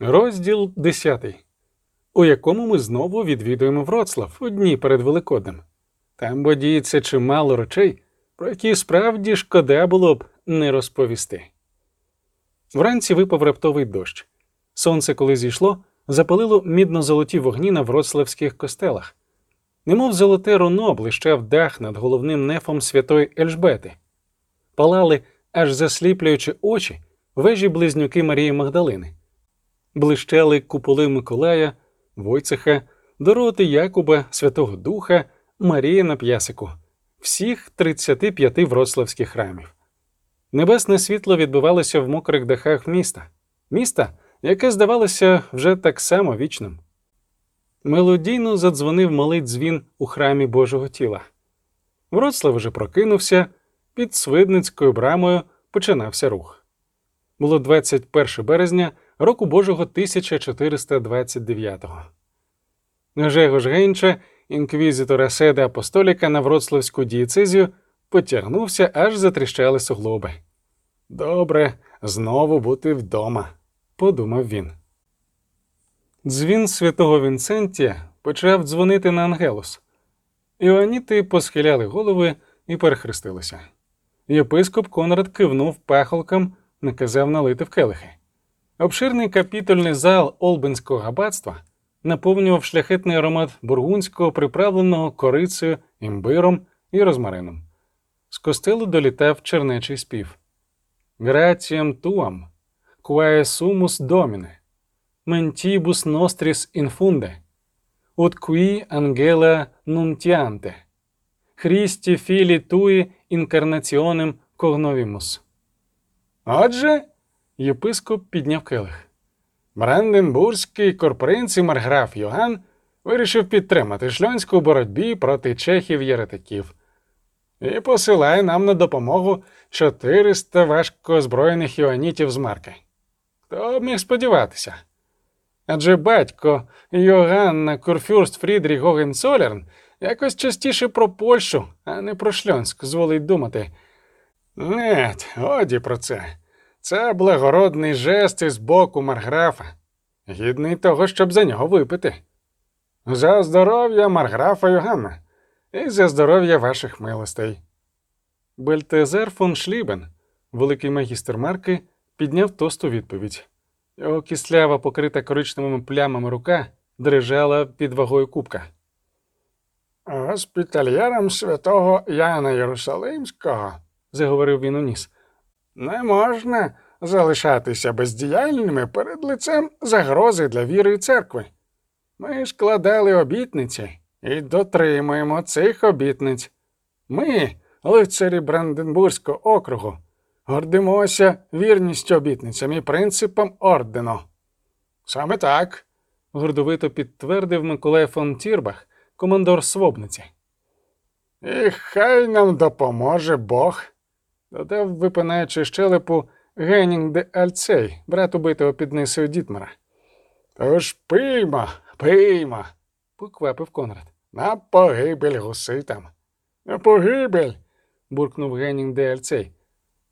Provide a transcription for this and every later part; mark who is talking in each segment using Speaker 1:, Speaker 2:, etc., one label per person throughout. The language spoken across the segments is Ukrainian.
Speaker 1: Розділ 10, у якому ми знову відвідуємо Вроцлав у дні перед Великоднем. Там бодіється чимало речей, про які справді шкода було б не розповісти. Вранці випав раптовий дощ. Сонце, коли зійшло, запалило мідно-золоті вогні на вроцлавських костелах. Немов золоте руно блищав дах над головним нефом святої Ельжбети. Палали, аж засліплюючи очі, вежі близнюки Марії Магдалини. Блищали куполи Миколая, Войцеха, Дороти Якуба, Святого Духа, Марії на п'ясику, всіх 35 вроцлавських храмів. Небесне світло відбивалося в мокрих дахах міста, міста, яке здавалося вже так само вічним. Мелодійно задзвонив малий дзвін у храмі Божого тіла. Вроцлав уже прокинувся, під Свидницькою брамою починався рух. Було 21 березня року Божого 1429-го. Жегош Гейнча, інквізитора седа апостоліка на Вроцлавську дієцезію, потягнувся, аж затріщали суглоби. Добре, знову бути вдома, подумав він. Дзвін святого Вінцентія почав дзвонити на Ангелус. Іоаніти посхиляли голови і перехрестилися. Єпископ Конрад кивнув пахолкам, наказав налити в келихи. Обширний капітольний зал Олбинського аббатства наповнював шляхетний аромат бургунського, приправленого корицею, імбиром і розмарином. З костелу долітав чернечий спів. Граціям туам, quae sumus domine, mentibus nostris infunde, ut qui angela nuntiante, Christi fili tui incarnationem cognovimus. Отже, єпископ підняв келих. Бранденбурзький корпоринці марграф Йоган вирішив підтримати шльонську боротьбі проти чехів єретиків і посилає нам на допомогу 400 важко озброєних іонітів з марки. Хто б міг сподіватися? Адже батько Йоганна Курфюрст Фрідріх Гогенцолерн якось частіше про Польщу, а не про Шльонськ, зволить думати. Нет, годі про це. Це благородний жест із боку марграфа, гідний того, щоб за нього випити. За здоров'я марграфа Йоганна і за здоров'я ваших милостей. Бельтезер фон Шлібен, великий магістр марки, підняв тосту відповідь. Його кислява, покрита коричневими плямами рука, дрижала під вагою кубка. Госпітальєрам святого Яна Єрусалимського, заговорив він уніс, не можна залишатися бездіяльними перед лицем загрози для віри і церкви. Ми складали обітниці і дотримуємо цих обітниць. Ми, лицарі Бранденбурзького округу, гордимося вірністю обітницям і принципам ордену. Саме так, гордовито підтвердив Миколай фон Тірбах, командор Свобниці. І хай нам допоможе Бог, додав, випинаючи щелепу Генінг де Альцей, брат убитого під нисою Дітмара. Тож пиймо, пиймо, поквапив Конрад. На погибель гуситам. На погибель. буркнув Генінг де Альцей.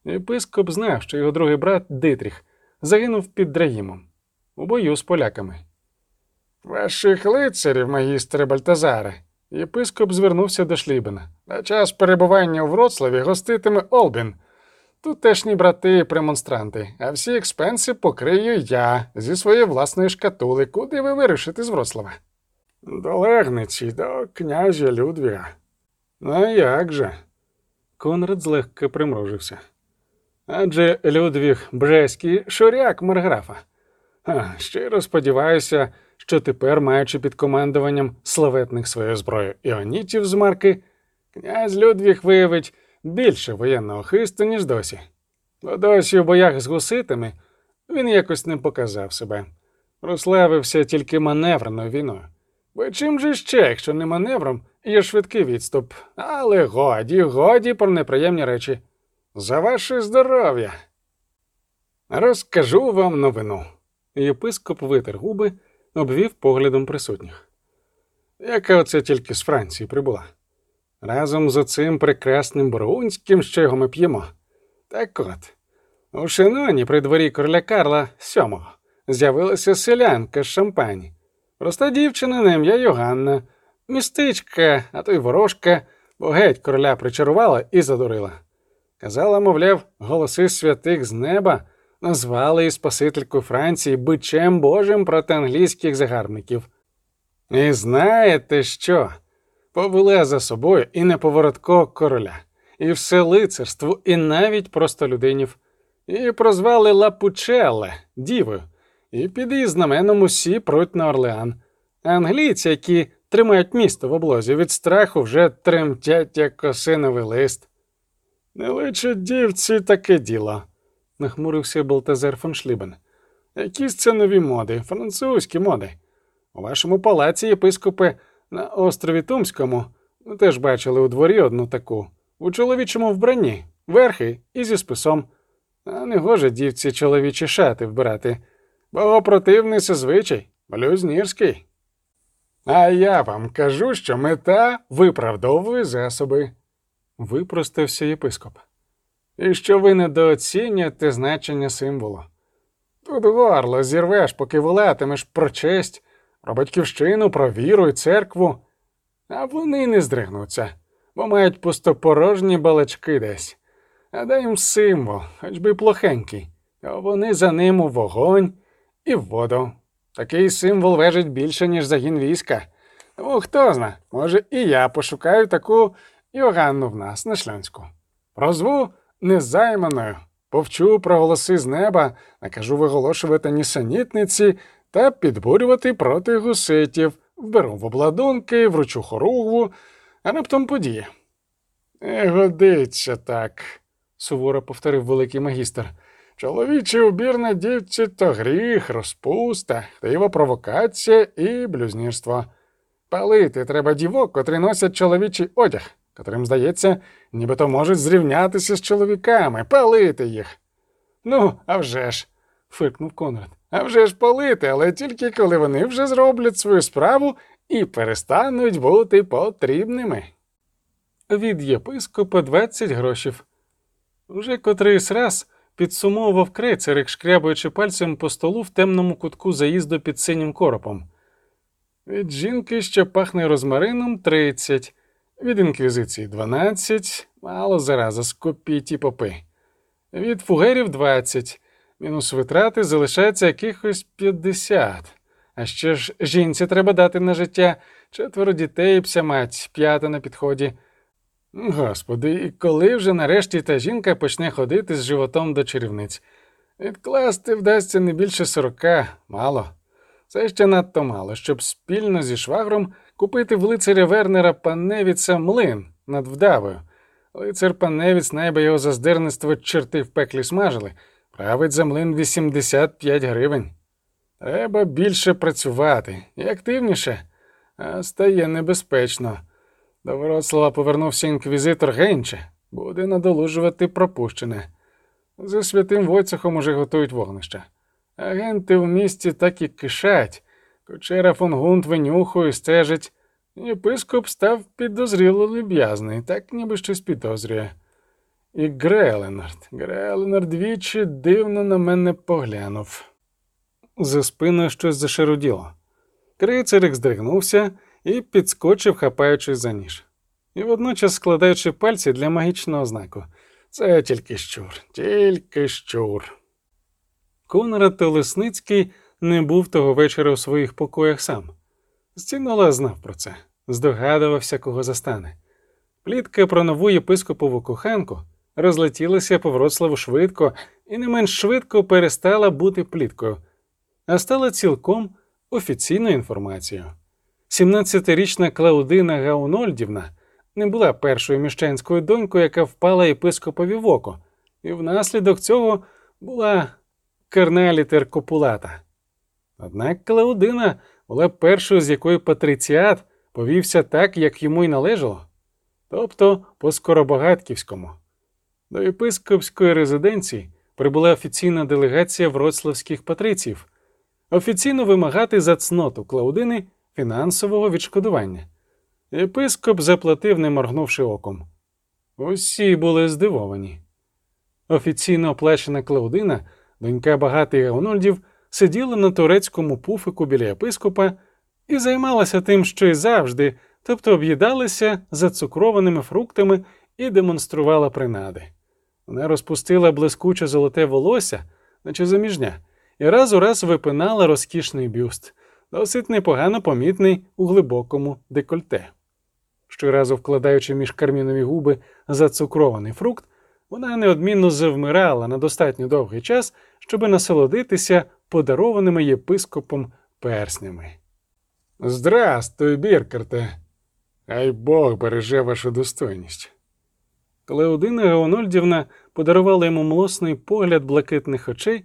Speaker 1: Єпископ знав, що його другий брат Дитріх загинув під Драїмом у бою з поляками. Ваших лицарів, магістре Бальтазаре, єпископ звернувся до Шлібена. На час перебування у Вроцлаві гоститиме Олбін, тутешні брати і премонстранти, а всі експенси покрию я зі своєї власної шкатули, куди ви вирушите з Вроцлава. До Легниці, до князя Людвіга. Ну як же? Конрад злегка примружився. Адже Людвіг Бжеський шуряк марграфа. А, щиро сподіваюся, що тепер, маючи під командуванням славетних своєю зброєю іонітів з марки, князь Людвіг виявить більше воєнного хисту, ніж досі. Бо досі у боях з гуситами він якось не показав себе, прославився тільки маневрною війною. Бо чим же ще, якщо не маневром, є швидкий відступ, але годі, годі про неприємні речі. За ваше здоров'я. Розкажу вам новину. Єпископ витер губи, обвів поглядом присутніх. Яка оце тільки з Франції прибула? Разом з оцим прекрасним бургунським, що його ми п'ємо. Так от, у Шиноні при дворі короля Карла VII з'явилася селянка з шампані. Проста дівчина на ім'я Йоганна, містичка, а то й ворожка, бо геть короля причарувала і задурила. Казала, мовляв, голоси святих з неба назвали її Спасителькою Франції бичем Божим проти англійських загарбників. І знаєте що? Повела за собою і неповоротко короля, і все лицарство, і навіть простолюдинів. І прозвали Лапучелле, дівою, і під її знаменом усі пруть на Орлеан. Англійці, які тримають місто в облозі від страху, вже тремтять, як осиновий лист. Не личить дівці таке діло, нахмурився Балтазер фон Шлібен. Якісь це нові моди, французькі моди. У вашому палаці єпископи на острові Тумському ми теж бачили у дворі одну таку, у чоловічому вбранні, верхи і зі списом. А не гоже дівці чоловічі шати вбирати, бо противний це блюзнірський. А я вам кажу, що мета виправдовує засоби, випростався єпископ. І що ви недооцінюєте значення символу. Тут горло зірвеш, поки волатимеш про честь, про батьківщину, про віру і церкву, а вони не здригнуться, бо мають пустопорожні балачки десь. А дай їм символ, хоч би плохенький, а вони за ним у вогонь і в воду. Такий символ вежить більше, ніж загін війська. Тому хто зна, може, і я пошукаю таку Йоганну в нас на шлянську. Прозву незайманою, повчу про голоси з неба, накажу виголошувати нісенітниці та підбурювати проти гуситів, вберу в обладунки, вручу хоругву, а раптом подіє. Не годиться так, суворо повторив великий магістр. Чоловічий убір на дівці то гріх, розпуста, хтива провокація і блюзнірство. Палити треба дівок, котрі носять чоловічий одяг, котрим, здається, нібито можуть зрівнятися з чоловіками, палити їх. Ну, а вже ж, фиркнув Конрад. А вже ж палити, але тільки коли вони вже зроблять свою справу і перестануть бути потрібними. Від єпископа 20 грошів. Уже котрийсь раз підсумовував крейцерик, шкрябуючи пальцем по столу в темному кутку заїзду під синім коропом. Від жінки, що пахне розмарином, 30, від інквізиції 12, мало зараза скопіть і попи. Від фугерів 20, мінус витрати залишається якихось 50. А ще ж жінці треба дати на життя четверо дітей, пся мать, п'ята на підході. Господи, і коли вже нарешті та жінка почне ходити з животом до чарівниць? Відкласти вдасться не більше сорока, мало. Це ще надто мало, щоб спільно зі швагром купити в лицаря Вернера Паневіца млин над вдавою. Лицар Паневіц найби його за здирництво черти в пеклі смажили, править за млин 85 гривень. Треба більше працювати і активніше, а стає небезпечно. До Вроцлава повернувся інквізитор Генче, буде надолужувати пропущене. За святим Войцехом уже готують вогнище. Агенти в місті так і кишать. Кочера фон Гунт винюхує, стежить. Єпископ став підозріло люб'язний, так ніби щось підозрює. І Греленард, Греленард двічі дивно на мене поглянув. За спиною щось зашаруділо. Крицерик здригнувся і підскочив, хапаючись за ніж. І водночас складаючи пальці для магічного знаку. Це тільки щур, тільки щур. Конрад Телесницький не був того вечора у своїх покоях сам. Стінола знав про це, здогадувався, кого застане. Плітка про нову єпископову коханку розлетілася по Вроцлаву швидко і не менш швидко перестала бути пліткою, а стала цілком офіційною інформацією. 17-річна Клаудина Гаунольдівна не була першою міщанською донькою, яка впала єпископові в око, і внаслідок цього була карналітер копулата. Однак Клаудина була першою, з якої патриціат повівся так, як йому й належало, тобто по Скоробогатьківському. До єпископської резиденції прибула офіційна делегація вроцлавських патриців, офіційно вимагати за цноту Клаудини фінансового відшкодування. Єпископ заплатив, не моргнувши оком. Усі були здивовані. Офіційно оплачена Клаудина, донька багатих Гонольдів,
Speaker 2: сиділа на турецькому пуфику біля єпископа і займалася тим, що й завжди, тобто об'їдалася зацукрованими фруктами і демонструвала принади. Вона розпустила блискуче золоте волосся, наче заміжня, і раз у раз випинала розкішний бюст, досить непогано помітний у глибокому декольте. Щоразу вкладаючи між кармінові губи зацукрований фрукт, вона неодмінно завмирала на достатньо довгий час, щоби насолодитися подарованими єпископом перснями.
Speaker 1: Здрастуй, Біркерте. Хай Бог береже вашу достойність.
Speaker 2: Клеодина Геонольдівна подарувала йому млосний погляд блакитних очей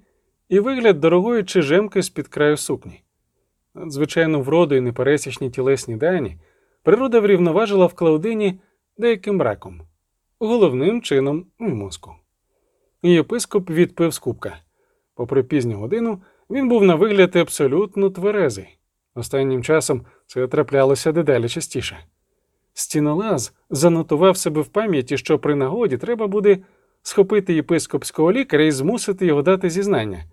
Speaker 2: і вигляд дорогої чижемки з під краю сукні. Надзвичайно вроду і непересічні тілесні дані природа врівноважила в Клаудині деяким раком, головним чином в мозку. Єпископ відпив з кубка. Попри пізню годину, він був на вигляд абсолютно тверезий. Останнім часом це траплялося дедалі частіше. Стінолаз занотував себе в пам'яті, що при нагоді треба буде схопити єпископського лікаря і змусити його дати зізнання.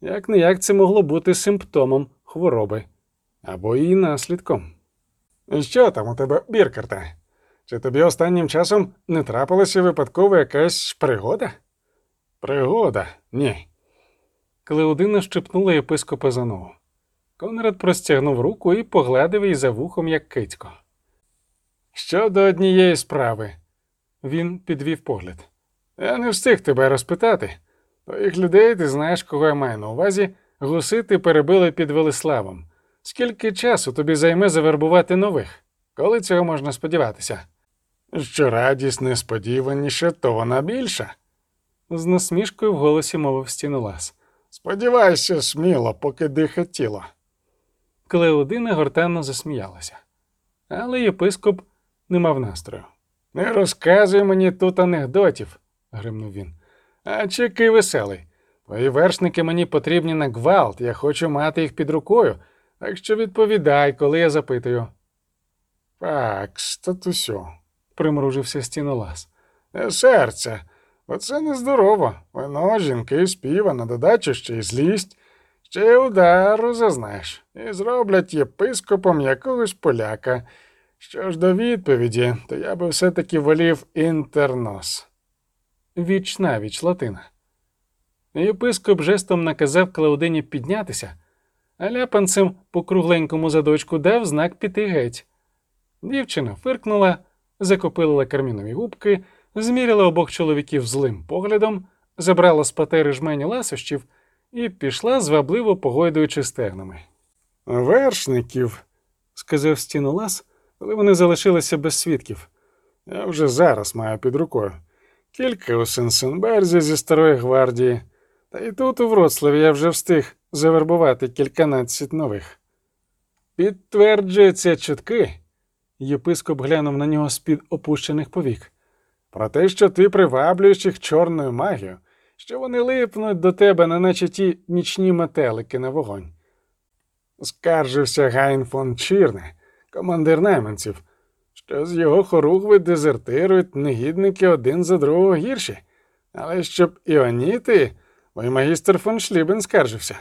Speaker 2: Як не як це могло бути симптомом хвороби або її наслідком.
Speaker 1: Що там у тебе, Біркерте? Чи тобі останнім часом не трапилася випадково якась пригода? Пригода? Ні.
Speaker 2: Клеодина щепнула єпископа за ногу. Конрад простягнув руку і погладив її за вухом, як кицько.
Speaker 1: Щодо однієї справи,
Speaker 2: він підвів погляд.
Speaker 1: Я не встиг тебе розпитати. Твоїх людей ти знаєш, кого я маю на увазі, гусити перебили під Велиславом. Скільки часу тобі займе завербувати нових? Коли цього можна сподіватися? Що радість несподіваніше, то вона більша.
Speaker 2: З насмішкою в голосі мовив стінолас.
Speaker 1: Сподівайся, сміло, поки диха тіло.
Speaker 2: Клеодина гортанно засміялася, але єпископ не мав настрою.
Speaker 1: Не розказуй мені тут анекдотів, гримнув він. А чекай веселий. Твої вершники мені потрібні на гвалт, я хочу мати їх під рукою, так що відповідай, коли я запитую. Так, статусю,
Speaker 2: примружився стінолаз.
Speaker 1: Серце, бо це нездорово. Вино, жінки, співа, на додачу ще й злість, ще й удару зазнаєш, і зроблять єпископом якогось поляка. Що ж до відповіді, то я би все-таки волів інтернос.
Speaker 2: Віч навіч латина. Єпископ жестом наказав Клаудині піднятися, а ляпанцем по кругленькому задочку дав знак піти геть. Дівчина фиркнула, закопилила кармінові губки, зміряла обох чоловіків злим поглядом, забрала з патери жмені ласощів і пішла, звабливо погойдуючи стегнами.
Speaker 1: Вершників, сказав стінолас, коли вони залишилися без свідків. Я вже зараз маю під рукою. Кілька у Сенсенберзі зі Старої гвардії, та і тут у Вроцлаві я вже встиг завербувати кільканадцять нових. Підтверджуються чутки, єпископ глянув на нього з-під опущених повік, про те, що ти приваблюєш їх чорною магією, що вони липнуть до тебе, неначе ті нічні метелики на вогонь. Скаржився Гайн фон Чірне, командир найманців, що з його хоругви дезертирують негідники один за другого гірші, але щоб іоніти, мій магістр фон Шлібен скаржився.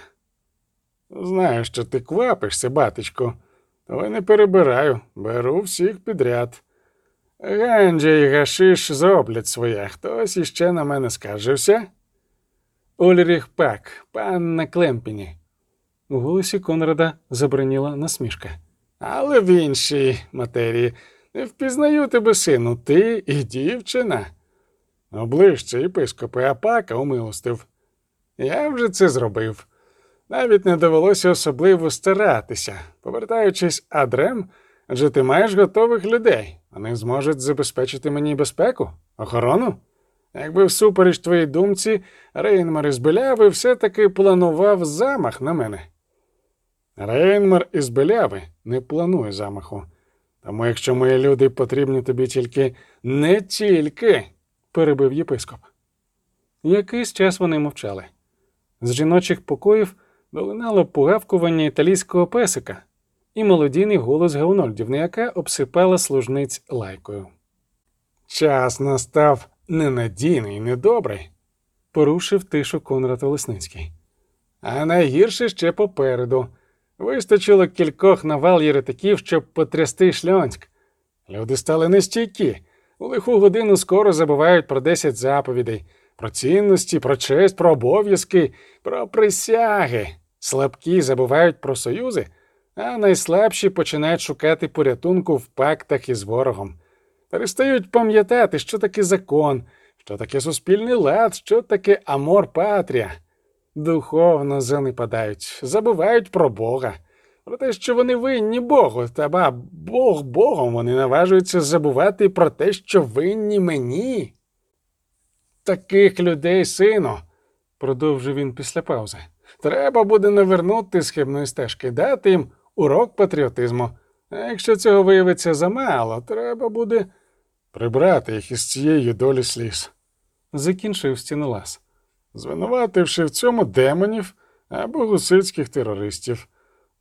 Speaker 1: Знаю, що ти квапишся, батечко, але не перебираю, беру всіх підряд. Ганджа і Гашиш зроблять своє, хтось іще на мене скаржився. Ольріх Пак, пан на Клемпіні.
Speaker 2: У голосі Конрада забриніла насмішка.
Speaker 1: Але в іншій матерії не впізнаю тебе, сину, ти і дівчина. Оближче єпископи Апака умилостив. Я вже це зробив. Навіть не довелося особливо старатися. Повертаючись адрем, адже ти маєш готових людей. Вони зможуть забезпечити мені безпеку, охорону. Якби всупереч твоїй думці, Рейнмар із Беляви все-таки планував замах на мене. Рейнмар із Беляви не планує замаху. Тому якщо мої люди потрібні тобі тільки не тільки, перебив єпископ.
Speaker 2: Якийсь час вони мовчали. З жіночих покоїв долинало погавкування італійського песика і молодійний голос Геонольдівни, яка обсипала служниць лайкою.
Speaker 1: Час настав ненадійний, недобрий,
Speaker 2: порушив тишу Конрад Олесницький. А найгірше ще попереду. Вистачило кількох навал єретиків, щоб потрясти Шльонськ. Люди стали нестійкі. У лиху годину скоро забувають про десять заповідей, про цінності, про честь, про обов'язки, про присяги. Слабкі забувають про союзи, а найслабші починають шукати порятунку в пактах із ворогом. Перестають пам'ятати, що таке закон, що таке суспільний лад, що таке амор патрія. Духовно занепадають, забувають про Бога, про те, що вони винні Богу, та ба Бог Богом вони наважуються забувати про те, що винні мені. Таких людей, сину, продовжив він після паузи. Треба буде навернути з хибної стежки, дати їм урок патріотизму. А якщо цього виявиться замало, треба буде прибрати їх із цієї долі сліз. Закінчив стінолаз, звинувативши в цьому демонів або гусицьких терористів.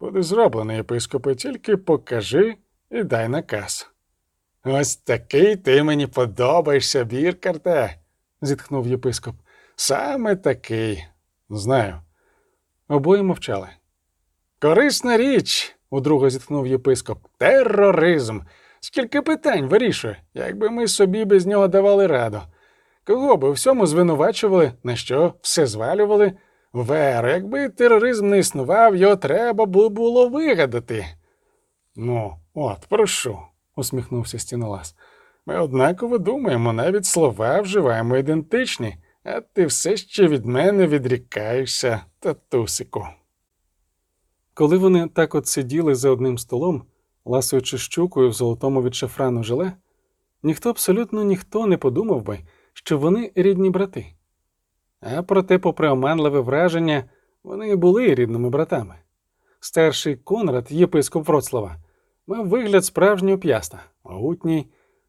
Speaker 2: Буде зроблено, єпископе, тільки покажи і дай наказ. Ось такий ти мені подобаєшся, Біркарте, зітхнув єпископ. Саме такий. Знаю. Обоє мовчали. Корисна річ, удруге зітхнув єпископ. Тероризм. Скільки питань вирішує, якби ми собі без нього давали раду. Кого би всьому звинувачували, на що все звалювали? Вер, якби тероризм не існував, його треба було вигадати. Ну, от, прошу, усміхнувся стінолаз. Ми однаково думаємо, навіть слова вживаємо ідентичні, а ти все ще від мене відрікаєшся, татусику. Коли вони так от сиділи за одним столом, ласуючи щукою в золотому від шафрану желе, ніхто абсолютно ніхто не подумав би, що вони рідні брати. А проте, попри оманливе враження, вони були рідними братами. Старший Конрад, єпископ Вроцлава, мав вигляд справжнього п'яста, могутній,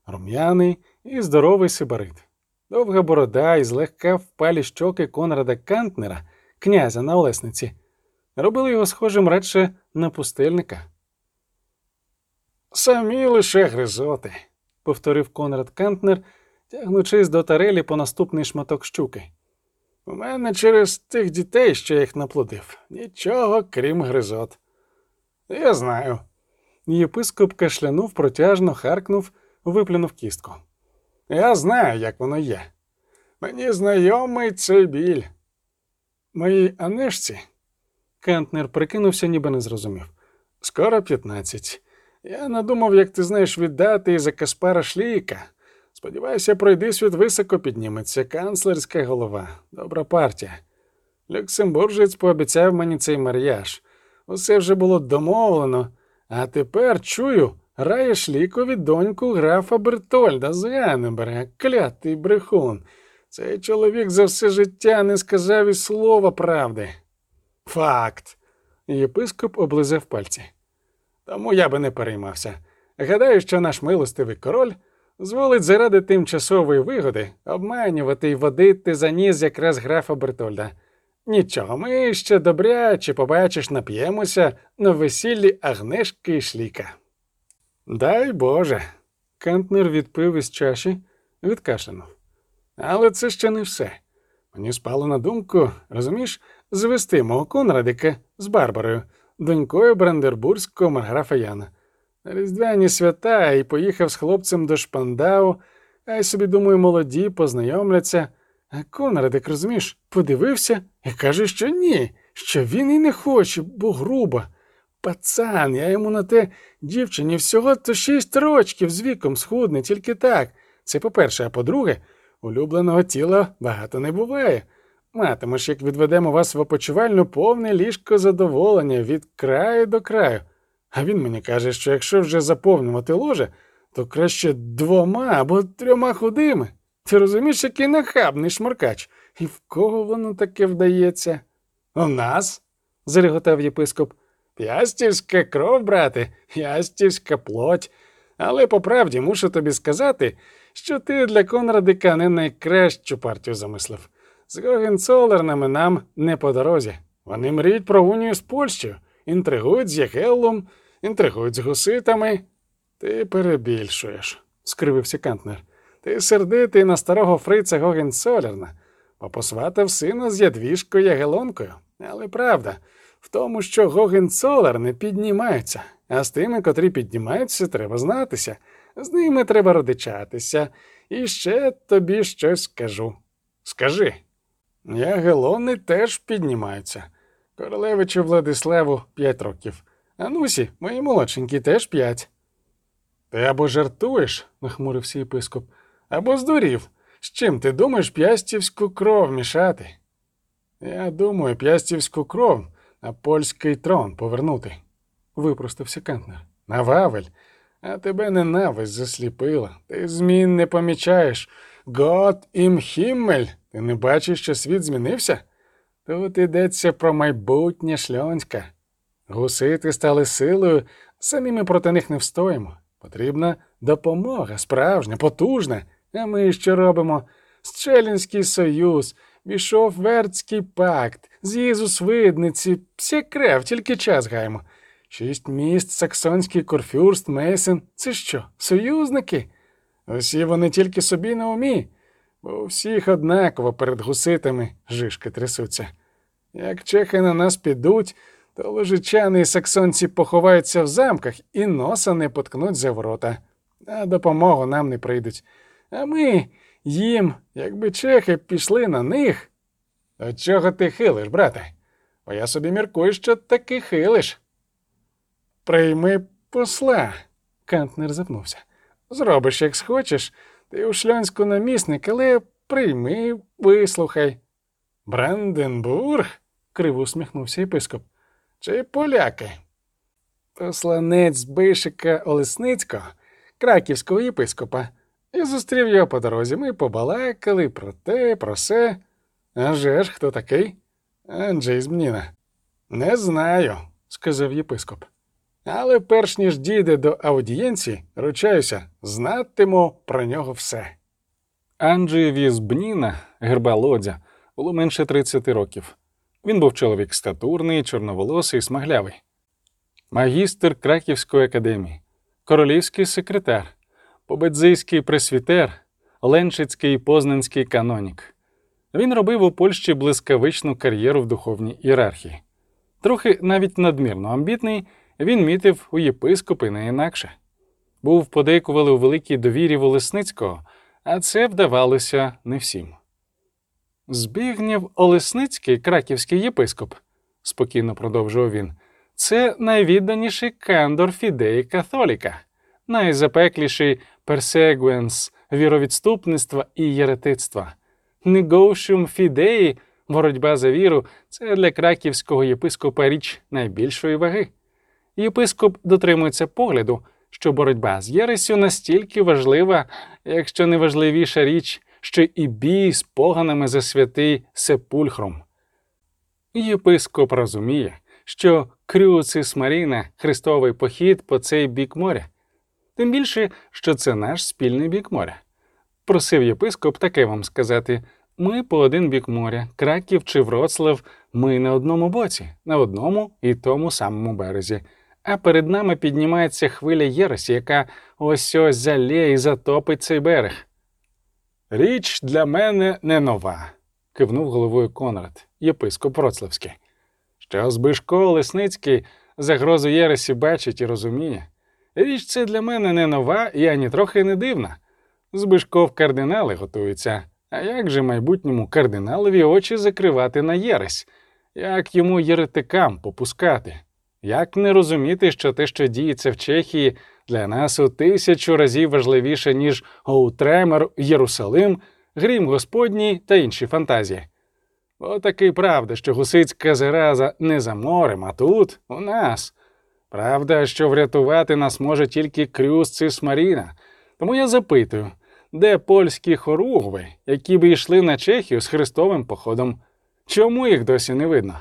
Speaker 2: рум'яний і здоровий сибарит. Довга борода і злегка впалі щоки Конрада Кантнера, князя на Олесниці, робили його схожим радше на пустельника. Самі лише гризоти, повторив Конрад Кантнер, тягнучись до тарелі по наступний шматок щуки. У мене через тих дітей, що їх наплодив, нічого крім гризот. Я знаю. Єпископ кашлянув протяжно, харкнув, виплюнув кістку. Я знаю, як воно є. Мені знайомий цей біль. Моїй Анешці. Кантнер прикинувся, ніби не зрозумів. Скоро п'ятнадцять. Я надумав, як ти знаєш, віддати і за Каспара Шлійка. Сподіваюся, пройди світ високо підніметься, канцлерська голова. Добра партія. Люксембуржець пообіцяв мені цей мар'яж. Усе вже було домовлено, а тепер чую, раєш лікові доньку графа Бертольда з Ганнеберга, клятий брехун. Цей чоловік за все життя не сказав і слова правди. Факт. Єпископ облизав пальці. Тому я би не переймався. Гадаю, що наш милостивий король зволить заради тимчасової вигоди обманювати й водити за ніс якраз графа Бертольда. Нічого, ми ще добряче побачиш, нап'ємося на весіллі Агнешки і Шліка. Дай Боже. Кантнер відпив із чаші, відкашлянув. Але це ще не все. Мені спало на думку, розумієш, звести мого Конрадика з Барбарою, донькою Брандербурзького марграфа Яна. Різдвяні свята і поїхав з хлопцем до Шпандау, а я собі думаю, молоді познайомляться. А Конрадик, розумієш, подивився і каже, що ні, що він і не хоче, бо грубо. Пацан, я йому на те дівчині всього то шість рочків з віком схудне, тільки так. Це по-перше, а по-друге, улюбленого тіла багато не буває. Матимеш, як відведемо вас в опочивальну повне ліжко задоволення від краю до краю. А він мені каже, що якщо вже заповнювати ложе, то краще двома або трьома худими. Ти розумієш, який нахабний шмаркач, і в кого воно таке вдається? У нас? зареготав єпископ. Ястівська кров, брате, ястівська плоть. Але по правді мушу тобі сказати, що ти для Конрадика не найкращу партію замислив. З Гогенцолернами нам не по дорозі. Вони мріють про унію з Польщею, інтригують з Ягеллом, інтригують з гуситами. Ти перебільшуєш, скривився Кантнер. Ти сердитий на старого фрица Гогенцолерна, бо посватав сина з ядвіжкою Ягелонкою.
Speaker 1: Але правда в тому, що Гогенцолер не піднімається, а з тими, котрі піднімаються, треба знатися. З ними треба родичатися. І ще тобі щось скажу. Скажи. Ягелони теж піднімаються. Королевичу Владиславу п'ять років. А Нусі, мої молодшенькі, теж п'ять. Ти або жартуєш, нахмурився єпископ, або здурів. З чим ти думаєш п'ястівську кров мішати? Я думаю, п'ястівську кров на польський трон повернути, випростався Кантнер. На Вавель. А тебе ненависть засліпила. Ти змін не помічаєш. Гот ім хіммель. Ти не бачиш, що світ змінився? Тут йдеться про майбутнє шльонська. Гусити стали силою, самі ми проти них не встоїмо. Потрібна допомога, справжня, потужна. А ми що робимо? Щелінський союз, бішов Вертський пакт, з'їзус видниці, всі крев, тільки час гаємо. Шість міст, саксонський корфюрст, Мейсен. Це що, союзники? Усі вони тільки собі на умі, у всіх однаково перед гуситами жишки трясуться. Як чехи на нас підуть, то лежичани і саксонці поховаються в замках і носа не поткнуть за ворота, а допомогу нам не прийдуть. А ми їм, якби чехи пішли на них. До чого ти хилиш, брате? Бо я собі міркую, що таки хилиш. Прийми посла, Кантнер запнувся. Зробиш, як схочеш, ти у шльонську намісник, але прийми, вислухай. Бранденбург? криво усміхнувся єпископ. Чи поляки? Посланець Бишика Олесницького, краківського єпископа, і зустрів його по дорозі. Ми побалакали про те, про се. Же ж, хто такий? Анджей Змніна. Не знаю, сказав єпископ. Але перш ніж дійде до аудієнції, ручаюся, знатиму про нього все.
Speaker 2: Анджієві з герба лодзя, було менше 30 років. Він був чоловік статурний, чорноволосий, смаглявий. Магістр Краківської академії, королівський секретар, победзийський пресвітер, ленчицький і познанський канонік. Він робив у Польщі блискавичну кар'єру в духовній ієрархії. Трохи навіть надмірно амбітний, він мітив у єпископи не інакше. Був подейкували у великій довірі Волесницького, а це вдавалося не всім. Збігнєв Олесницький, краківський єпископ, спокійно продовжував він, це найвідданіший кандор фідеї католіка, найзапекліший персегуенс віровідступництва і єретицтва. Негоушіум фідеї, боротьба за віру, це для краківського єпископа річ найбільшої ваги. Єпископ дотримується погляду, що боротьба з єресю настільки важлива, якщо не важливіша річ, що і бій з поганами за святий сепульхром. Єпископ розуміє, що Крюцис Маріна Христовий похід по цей бік моря, тим більше, що це наш спільний бік моря. Просив єпископ таке вам сказати: ми по один бік моря, Краків чи Вроцлав, ми на одному боці, на одному і тому самому березі. А перед нами піднімається хвиля Єресі, яка ось ось залє і затопить цей берег. Річ для мене не нова, кивнув головою Конрад, єпископ Вроцлавський. Що Збишко Лесницький загрозу Єресі бачить і розуміє. Річ це для мене не нова і ані трохи не дивна. Збишко в кардинали готується. А як же майбутньому кардиналові очі закривати на Єресь? Як йому єретикам попускати? Як не розуміти, що те, що діється в Чехії, для нас у тисячу разів важливіше, ніж Гоутремер, Єрусалим, Грім Господній та інші фантазії? Отаки правда, що гусицька зараза не за морем, а тут, у нас. Правда, що врятувати нас може тільки Крюс Цисмаріна. Тому я запитую, де польські хоругви, які б йшли на Чехію з хрестовим походом? Чому їх досі не видно?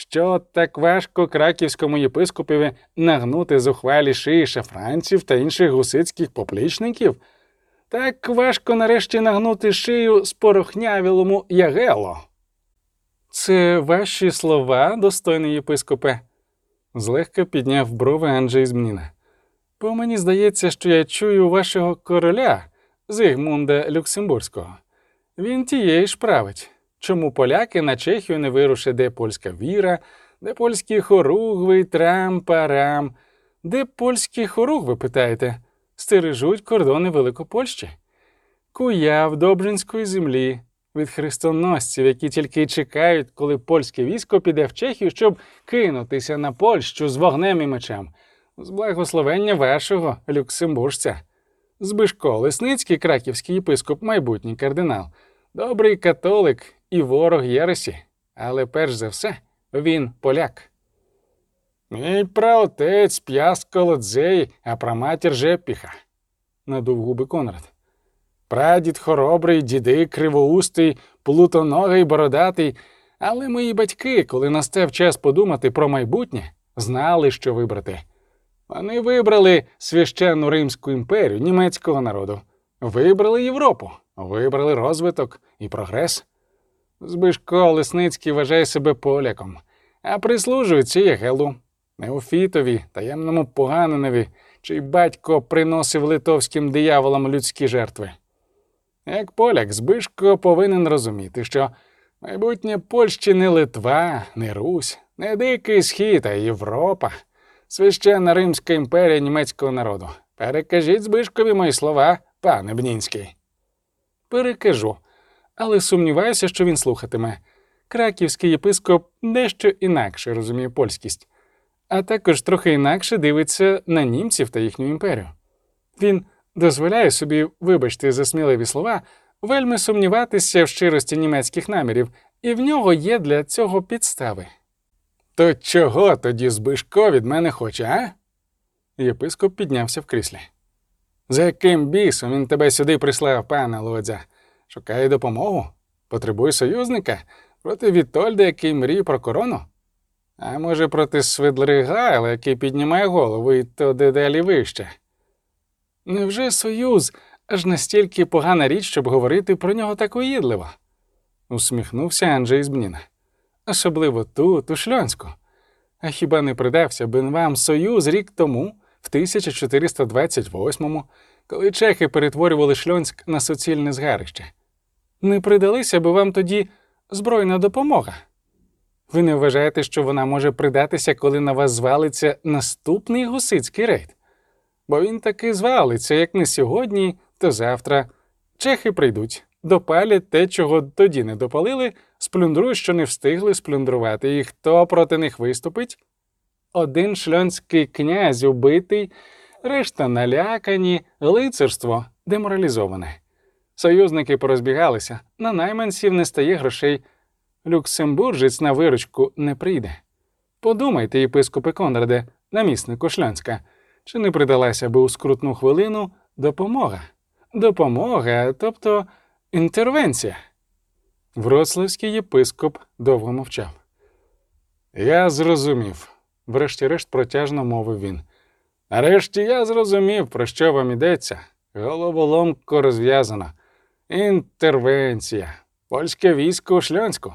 Speaker 2: Що так важко краківському єпископові нагнути зухвалі шиї шафранців та інших гусицьких поплічників? Так важко нарешті нагнути шию спорохнявілому Ягело. Це ваші слова, достойний єпископе? Злегка підняв брови Анджей Змніна. Бо мені здається, що я чую вашого короля Зигмунда Люксембурзького. Він тієї ж править. Чому поляки на Чехію не вирушить, де польська віра, де польські хоругви, трам-парам. Де польські хоругви, питаєте, стережуть кордони Великопольщі? Куяв Добринської землі від хрестоносців, які тільки чекають, коли польське військо піде в Чехію, щоб кинутися на Польщу з вогнем і мечем. З благословення вашого люксембуржця. Збишко Лесницький, краківський єпископ, майбутній кардинал, добрий католик і ворог Єресі, але перш за все він поляк. Мій праотець п'яст колодзей, а праматір жепіха, надув губи Конрад. Прадід хоробрий, діди кривоустий, плутоногий, бородатий. Але мої батьки, коли настав час подумати про майбутнє, знали, що вибрати. Вони вибрали священну Римську імперію німецького народу, вибрали Європу, вибрали розвиток і прогрес. Збишко Лесницький вважає себе поляком, а прислужується Єгелу, Неофітові, таємному поганиневі, чий батько приносив литовським дияволам людські жертви. Як поляк, Збишко повинен розуміти, що майбутнє Польщі не Литва, не Русь, не Дикий Схід, а Європа, священна Римська імперія німецького народу. Перекажіть Збишкові мої слова, пане Бнінський. Перекажу, але сумніваюся, що він слухатиме. Краківський єпископ дещо інакше розуміє польськість, а також трохи інакше дивиться на німців та їхню імперію. Він дозволяє собі, вибачте за сміливі слова, вельми сумніватися в щирості німецьких намірів, і в нього є для цього підстави. То чого тоді Збишко від мене хоче, а? Єпископ піднявся в кріслі. За яким бісом він тебе сюди прислав, пане Лодзя? Шукає допомогу? Потребує союзника проти Вітольда, який мріє про корону? А може, проти Свидлригайла, який піднімає голову і то дедалі вище? Невже Союз аж настільки погана річ, щоб говорити про нього так уїдливо? усміхнувся Анджей Збніна. Особливо тут, у Шльонську. А хіба не придався би вам Союз рік тому, в 1428-му, коли чехи перетворювали Шльонськ на суцільне згарище? Не придалися би вам тоді збройна допомога? Ви не вважаєте, що вона може придатися, коли на вас звалиться наступний гусицький рейд? Бо він таки звалиться, як не сьогодні, то завтра. Чехи прийдуть, допалять те, чого тоді не допалили, сплюндрують, що не встигли сплюндрувати, і хто проти них виступить? Один шльонський князь убитий, решта налякані, лицарство деморалізоване. Союзники порозбігалися, на найманців не стає грошей. Люксембуржець на виручку не прийде. Подумайте, єпископе Конраде, наміснику Шльонська, чи не придалася би у скрутну хвилину допомога? Допомога, тобто інтервенція. Вроцлавський єпископ довго мовчав. Я зрозумів, врешті-решт протяжно мовив він. Нарешті я зрозумів, про що вам йдеться. Головоломко розв'язано. Інтервенція. Польське військо у Шльонську.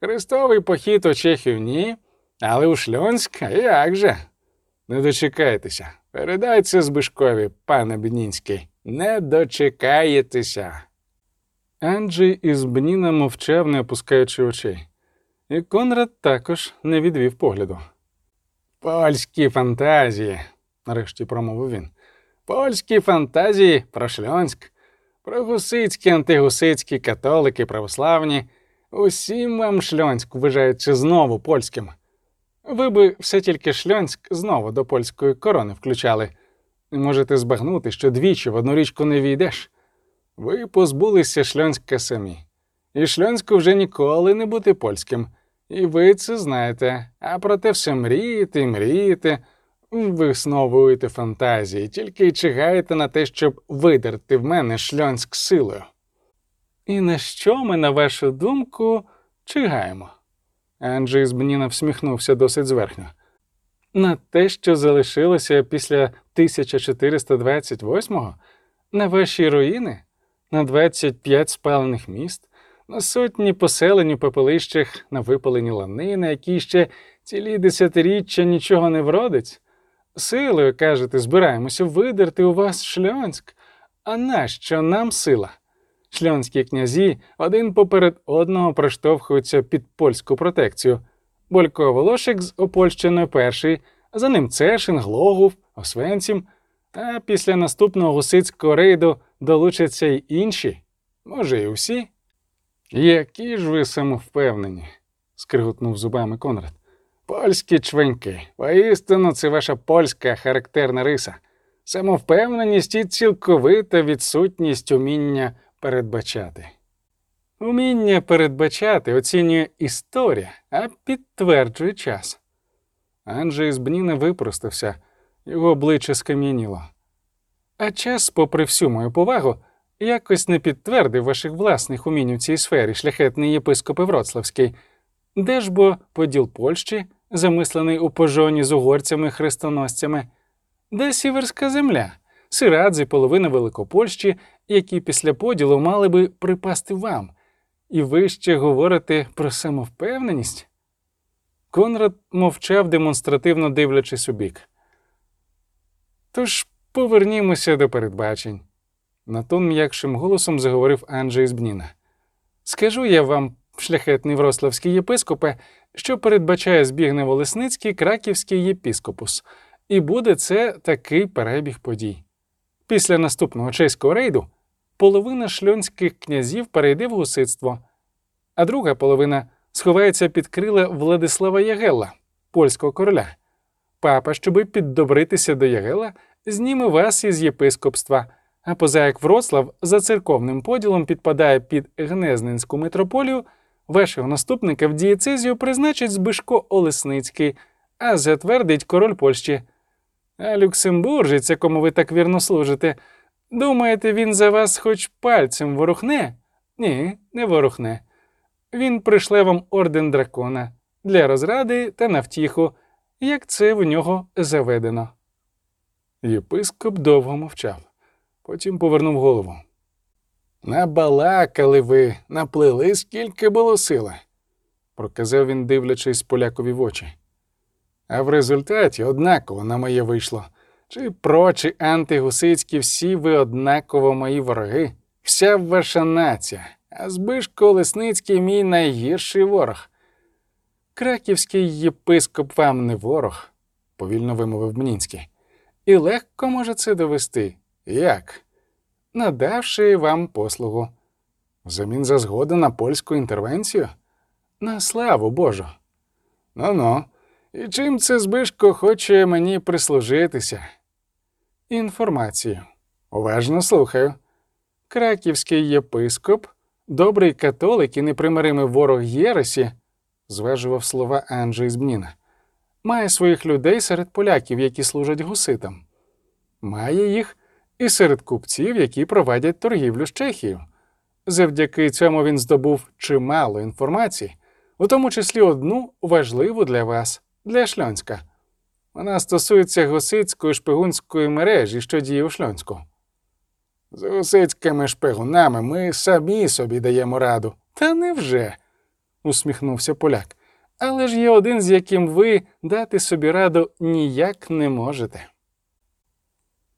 Speaker 2: Хрестовий похід у Чехію ні, але у Шльонськ, як же? Не дочекайтеся. Передайте Збишкові, пане Бнінський. Не дочекаєтеся. Анджей із Бніна мовчав, не опускаючи очей, і Конрад також не відвів погляду. Польські фантазії, нарешті промовив він. Польські фантазії про Шльонськ, про гусицькі, антигусицькі, католики, православні. Усім вам Шльонськ вважається знову польським. Ви би все тільки Шльонськ знову до польської корони включали. Можете збагнути, що двічі в одну річку не війдеш. Ви позбулися Шльонська самі. І Шльонську вже ніколи не бути польським. І ви це знаєте, а проте все мрієте і мрієте, висновуєте фантазії, тільки й чигаєте на те, щоб видерти в мене шльонськ силою. І на що ми, на вашу думку, чигаємо? Анджей Збніна всміхнувся досить зверхньо. На те, що залишилося після 1428-го, на ваші руїни, на 25 спалених міст, на сотні поселень у пепелищах, на випалені лани, на які ще цілі десятиріччя нічого не вродить. Силою, кажете, збираємося видерти у вас Шльонськ. А нащо нам сила? Шльонські князі один поперед одного проштовхуються під польську протекцію. Болько Волошик з Опольщиною перший, за ним Цешин, Глогов, Освенцім, а після наступного гусицького рейду долучаться й інші, може, й усі. Які ж ви самовпевнені, скриготнув зубами Конрад. Польські чвеньки. Воістину, це ваша польська характерна риса. Самовпевненість і цілковита відсутність уміння передбачати. Уміння передбачати оцінює історія, а підтверджує час. Анджей з Бніна випростався, його обличчя скам'яніло. А час, попри всю мою повагу, якось не підтвердив ваших власних умінь у цій сфері, шляхетний єпископи Вроцлавський. Де ж бо поділ Польщі, замислений у пожоні з угорцями хрестоносцями? Де сіверська земля, Сирадзи, половина Великопольщі, які після поділу мали би припасти вам, і ви ще говорите про самовпевненість? Конрад мовчав, демонстративно дивлячись у бік. Тож повернімося до передбачень. На тон м'якшим голосом заговорив Анджей з Бніна. Скажу я вам, шляхетний врославський єпископе, що передбачає збігне Волесницький краківський єпіскопус, і буде це такий перебіг подій. Після наступного чеського рейду половина шльонських князів перейде в гусицтво, а друга половина сховається під крила Владислава Ягелла, польського короля. Папа, щоби піддобритися до Ягела, зніме вас із єпископства, а поза як Вроцлав за церковним поділом підпадає під Гнезненську митрополію, вашого наступника в дієцезію призначить Збишко Олесницький, а затвердить король Польщі. А Люксембуржець, якому ви так вірно служите, думаєте, він за вас хоч пальцем ворухне? Ні, не ворухне. Він пришле вам орден дракона для розради та на втіху, як це в нього заведено. Єпископ довго мовчав, потім повернув голову. Набалакали ви, наплили, скільки було сили, проказав він, дивлячись полякові в очі. А в результаті однаково на моє вийшло. Чи про, чи антигусицькі всі ви однаково мої вороги, вся ваша нація, а Збишко Лесницький мій найгірший ворог. Краківський єпископ вам не ворог, повільно вимовив Мнінський. І легко може це довести. Як? Надавши вам послугу. Взамін за згоду на польську інтервенцію? На славу Божу. Ну-ну. І чим це Збишко хоче мені прислужитися? Інформацію. Уважно слухаю. Краківський єпископ, добрий католик і непримиримий ворог Єресі, зважував слова Анджей Збніна, має своїх людей серед поляків, які служать гуситам. Має їх і серед купців, які провадять торгівлю з Чехією. Завдяки цьому він здобув чимало інформації, у тому числі одну важливу для вас для Шльонська. Вона стосується гусицької шпигунської мережі, що діє у Шльонську. З гусицькими шпигунами ми самі собі даємо раду. Та невже? усміхнувся поляк. Але ж є один, з яким ви дати собі раду ніяк не можете.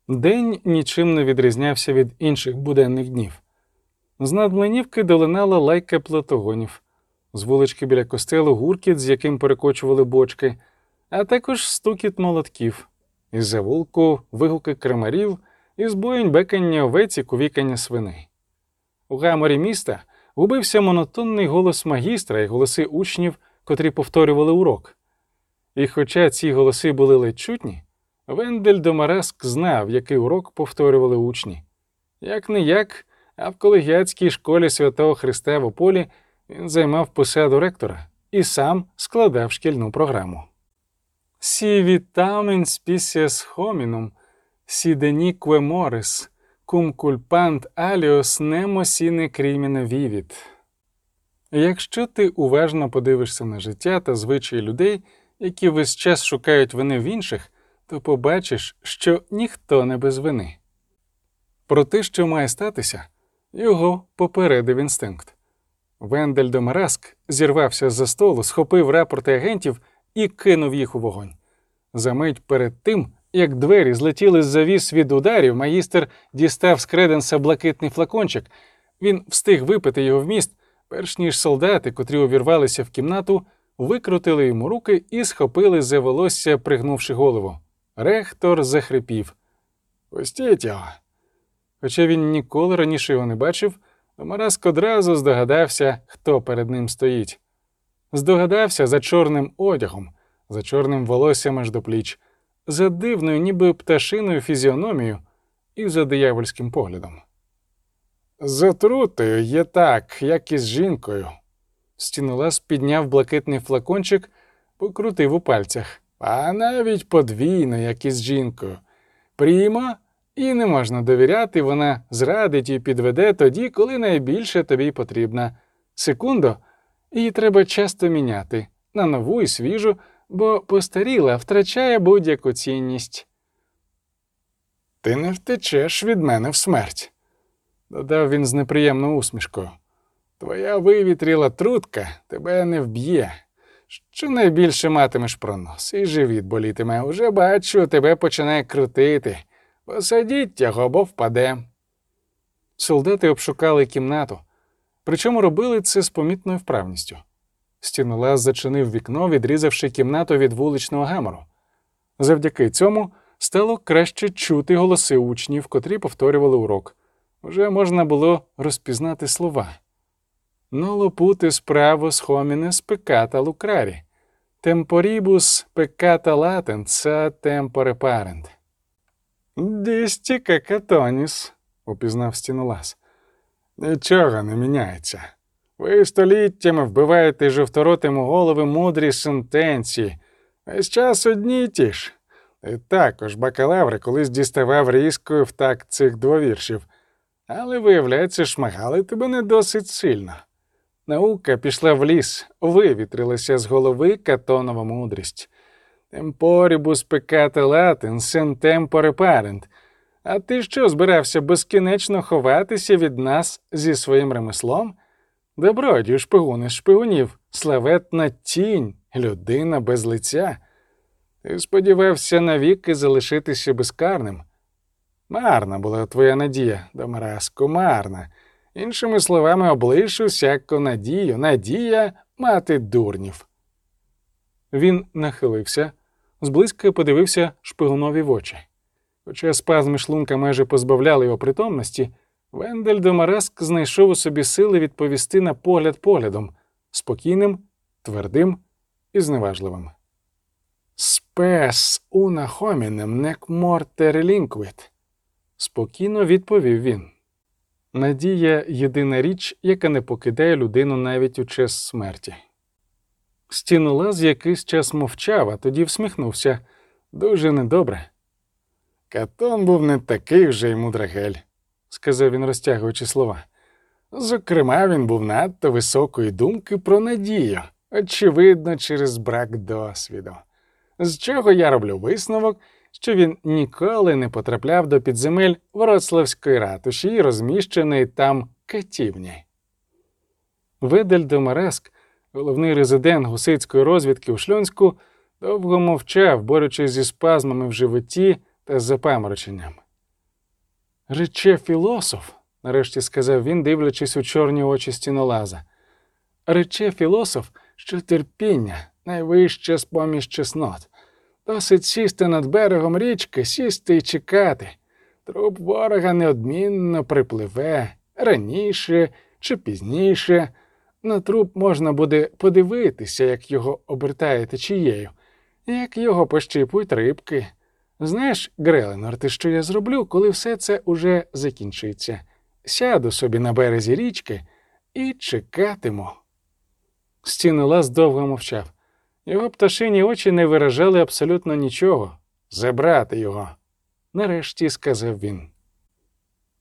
Speaker 2: День нічим не відрізнявся від інших буденних днів. З надмлинівки долинала лайка платогонів з вулички біля костелу гуркіт, з яким перекочували бочки, а також стукіт молотків, із завулку вигуки кремарів, із боєнь бекання овець і кувікання свиней. У гаморі міста губився монотонний голос магістра і голоси учнів, котрі повторювали урок. І хоча ці голоси були ледь чутні, Вендель Домареск знав, який урок повторювали учні. Як не як, а в колегіатській школі святого Христа в Ополі він займав посаду ректора і сам складав шкільну програму. Сі вітамен спісіс хомінум, сі денікве морис, кум кульпант аліос немо сіне кріміне вівіт. Якщо ти уважно подивишся на життя та звичаї людей, які весь час шукають вини в інших, то побачиш, що ніхто не без вини. Про те, що має статися, його попередив інстинкт. Вендель Домараск зірвався з-за столу, схопив рапорти агентів і кинув їх у вогонь. Замить перед тим, як двері злетіли з завіс від ударів, магістр дістав з креденса блакитний флакончик, Він встиг випити його вміст, перш ніж солдати, котрі увірвалися в кімнату, викрутили йому руки і схопили за волосся, пригнувши голову. Ректор захрипів.
Speaker 1: Пустіть його.
Speaker 2: Хоча він ніколи раніше його не бачив, Мараск одразу здогадався, хто перед ним стоїть. Здогадався за чорним одягом, за чорним волоссям аж до пліч, за дивною, ніби пташиною фізіономією і за диявольським поглядом.
Speaker 1: З отрутою є так, як і з жінкою.
Speaker 2: Стінолаз підняв блакитний флакончик, покрутив у пальцях.
Speaker 1: А навіть подвійно, як і з жінкою. Прімо, і не можна довіряти, вона зрадить і підведе тоді, коли найбільше тобі потрібна. Секунду, її треба часто міняти на нову і свіжу, бо постаріла втрачає будь-яку цінність. Ти не втечеш від мене в смерть, додав він з неприємною усмішкою. Твоя вивітріла трутка тебе не вб'є. Що найбільше матимеш пронос, і живіт болітиме. Уже бачу, тебе починає крутити. Посадіть його або впаде.
Speaker 2: Солдати обшукали кімнату, причому робили це з помітною вправністю. Стінолаз зачинив вікно, відрізавши кімнату від вуличного гамору. Завдяки цьому стало краще чути голоси учнів, котрі повторювали урок. Уже можна було розпізнати слова. Ноло путис правос хомінес пеката лукрарі, темпорібус пеката латент са темпоре парент.
Speaker 1: Дісті какатоніс, упізнав стінолаз. Нічого не міняється. Ви століттями вбиваєте жовторотим у голови мудрі сентенції. Весь час одні ті ж. І також бакалаври колись діставав різкою в такт цих двовіршів, але, виявляється, шмагали тебе не досить сильно. Наука пішла в ліс, вивітрилася з голови катонова мудрість. Темпорібус пекати латин, сен темпоре парент. А ти що збирався безкінечно ховатися від нас зі своїм ремеслом? Добродію шпигун із шпигунів, славетна тінь, людина без лиця. Ти сподівався навіки залишитися безкарним. Марна була твоя надія, Домараско, марна. Іншими словами, облиш усяку надію, надія мати дурнів.
Speaker 2: Він нахилився, зблизька подивився шпигунові в очі. Хоча спазми шлунка майже позбавляли його притомності, Вендель Домараск знайшов у собі сили відповісти на погляд поглядом спокійним, твердим і зневажливим.
Speaker 1: Спес уна хомінем нек морте релінквіт.
Speaker 2: Спокійно відповів він. Надія єдина річ, яка не покидає людину навіть у час смерті. Стінолаз якийсь час мовчав, а тоді всміхнувся дуже недобре.
Speaker 1: Катон був не такий вже й мудрагель,
Speaker 2: сказав він, розтягуючи слова.
Speaker 1: Зокрема, він був надто високої думки про надію, очевидно, через брак досвіду. З чого я роблю висновок, що він ніколи не потрапляв до підземель Вроцлавської ратуші розміщеної там катівні.
Speaker 2: Ведель Домареск, головний резидент гусицької розвідки у Шльонську, довго мовчав, борючись зі спазмами в животі та запамороченням. Рече філософ, нарешті сказав він, дивлячись у чорні очі стінолаза. Рече філософ, що терпіння найвище з поміж чеснот. Досить сісти над берегом річки, сісти і чекати. Труп ворога неодмінно припливе раніше чи пізніше. На труп можна буде подивитися, як його обертає течією, як його пощипують рибки. Знаєш, Греленор, ти що я зроблю, коли все це уже закінчиться? Сяду собі на березі річки і чекатиму. Стінолаз довго мовчав. Його пташині очі не виражали абсолютно нічого. Забрати його. Нарешті сказав він.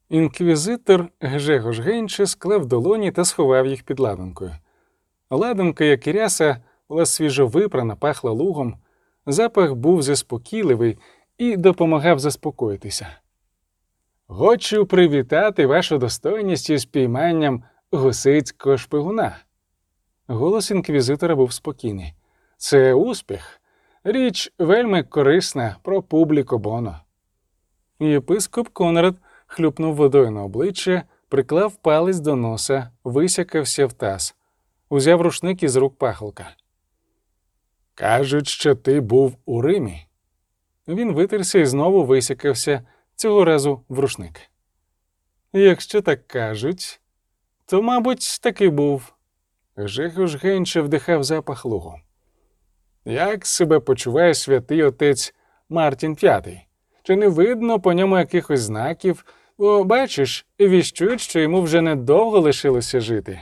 Speaker 2: Інквізитор Гжегош Генче склав долоні та сховав їх під ладанкою. Ладанка, як і ряса, була свіжо випрана, пахла лугом. Запах був заспокійливий і допомагав заспокоїтися. Хочу привітати вашу достойність із пійманням гусицького шпигуна. Голос інквізитора був спокійний. Це успіх, річ вельми корисна про публіку боно. Єпископ Конрад хлюпнув водою на обличчя, приклав палець до носа, висякався в таз, узяв рушник із рук пахолка.
Speaker 1: Кажуть, що ти був у Римі.
Speaker 2: Він витерся і знову висякався, цього разу в рушник. Якщо так кажуть, то, мабуть, таки був.
Speaker 1: Жегош генче вдихав запах лугу. Як себе почуває святий отець Мартін П'ятий? Чи не видно по ньому якихось знаків, бо, бачиш, віщують, що йому вже недовго лишилося жити.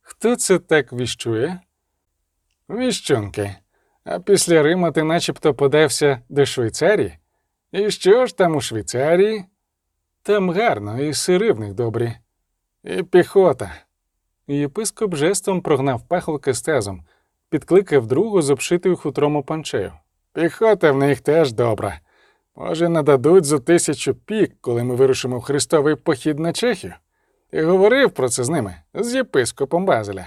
Speaker 2: Хто це так віщує?
Speaker 1: Віщунки. А після Рима ти начебто подався до Швейцарії? І що ж там у Швейцарії? Там гарно, і сири в них добрі, і піхота.
Speaker 2: Єпископ жестом прогнав пахолка з тазом, підкликав другу з обшитою хутром панчею.
Speaker 1: Піхота в них теж добра. Може, нададуть за тисячу пік, коли ми вирушимо в хрестовий похід на Чехію. Ти говорив про це з ними, з єпископом Базеля.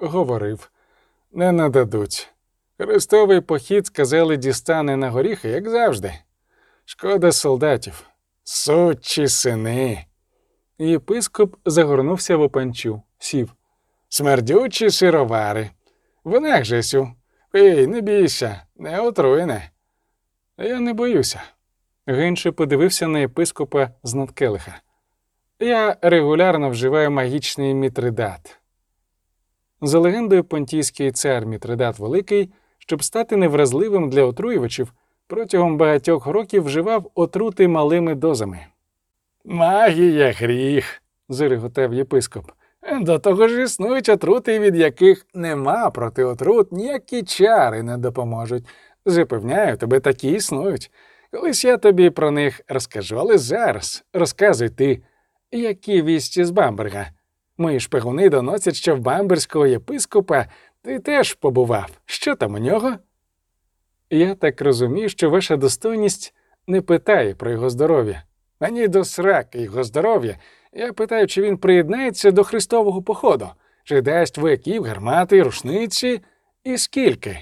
Speaker 1: Говорив, не нададуть. Хрестовий похід, сказали, дістане на горіхи, як завжди. Шкода солдатів. Сучі сини.
Speaker 2: Єпископ загорнувся в опанчу, сів.
Speaker 1: Смердючі сировари. Вона Жесю. Пий, не бійся, не отруйне. Я не боюся.
Speaker 2: Генше подивився на єпископа з надкелиха.
Speaker 1: Я регулярно вживаю магічний мітридат.
Speaker 2: За легендою, понтійський цар Мітридат Великий, щоб стати невразливим для отруювачів, протягом багатьох років вживав отрути малими дозами.
Speaker 1: Магія гріх, зареготав єпископ. До того ж існують отрути, від яких нема проти отрут ніякі чари не допоможуть. Запевняю, тебе такі існують. Колись я тобі про них розкажу, але зараз розказуй ти, які вісті з Бамберга. Мої шпигуни доносять, що в бамберського єпископа ти теж побував. Що там у нього?
Speaker 2: Я так розумію, що ваша достойність
Speaker 1: Не питає про його здоров'я. Мені до сраки його здоров'я. Я питаю, чи він приєднається до Христового походу, чи дасть вояків, гармати, рушниці і скільки.